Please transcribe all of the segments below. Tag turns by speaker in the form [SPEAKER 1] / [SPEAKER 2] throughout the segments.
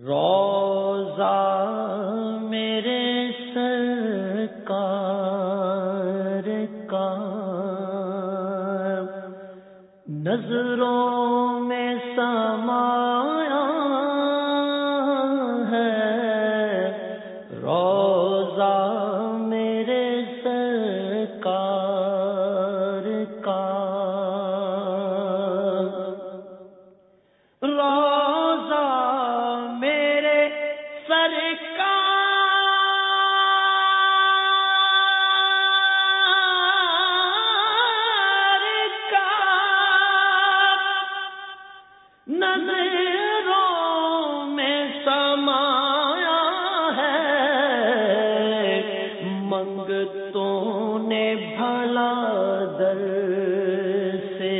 [SPEAKER 1] روزہ میرے سرکار کا نظروں میں سمایا تو نے بھلا در سے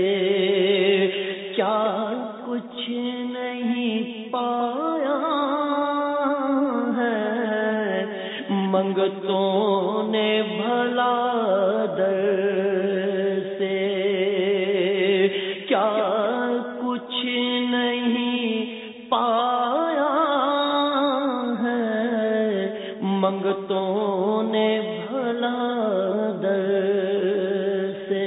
[SPEAKER 1] کیا کچھ نہیں پایا ہے؟ منگتوں نے بھلا در منگتوں نے بھلا در سے۔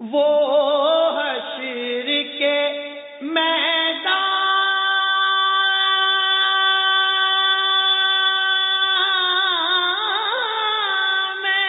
[SPEAKER 1] وہ حشر کے میدان میں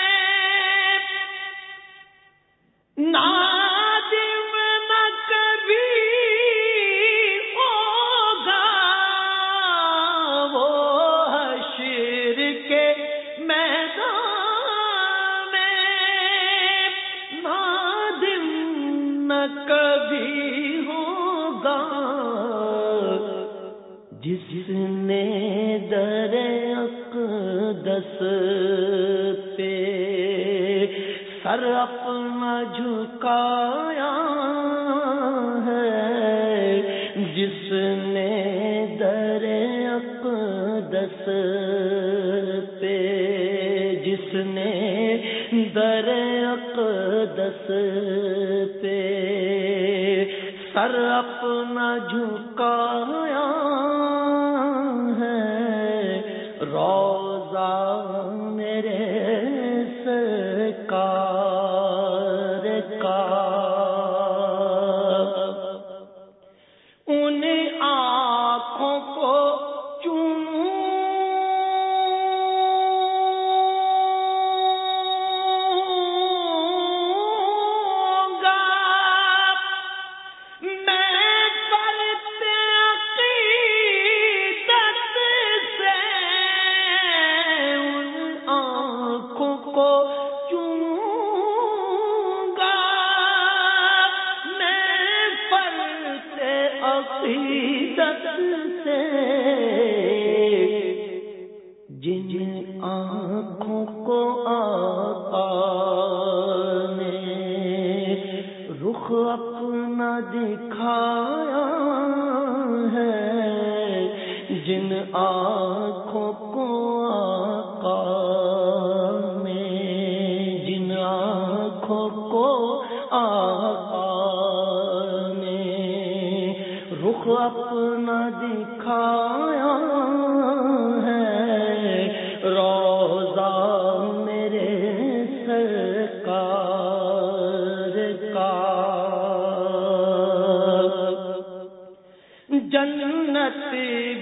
[SPEAKER 1] جس نے در اقدس پہ سر اپنا جھکایا ہے، جس نے در اقدس پہ، جس نے در اقدس پہ سر اپنا جھکایا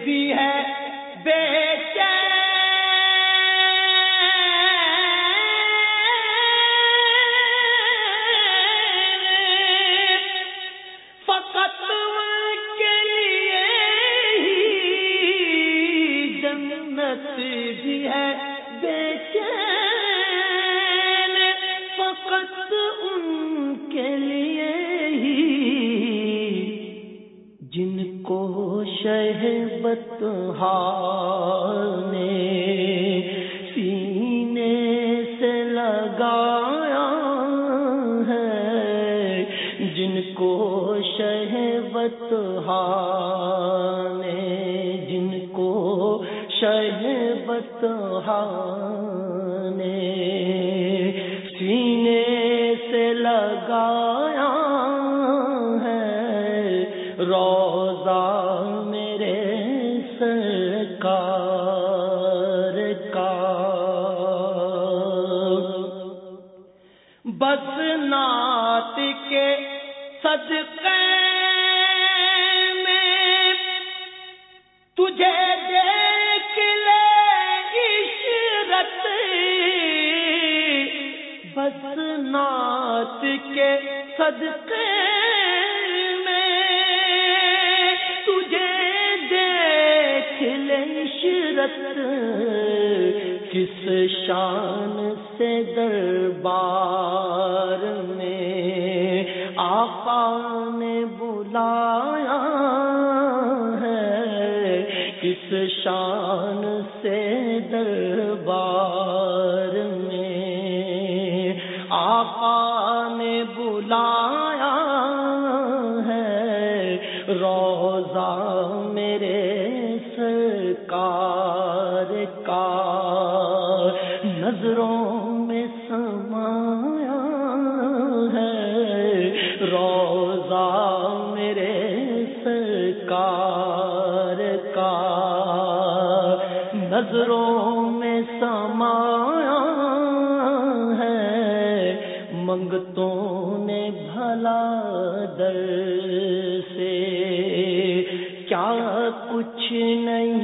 [SPEAKER 1] بھی ہے۔ بے شہبت نے سینے سے لگایا ہے جن کو شہبت نے جن کو شہبت نے بس نات کے صدقے میں تجھے دیکھ لے عشرت۔ بس نات کے صدقے میں تجھے دیکھ لے عشرت۔ کس شان سے دربار میں آقا نے بلایا ہے؟ کس شان سے دربار میں آقا نے بلایا ہے؟ روزہ میرے نظروں میں سمایا ہے۔ منگتوں نے بھلا در سے کیا کچھ نہیں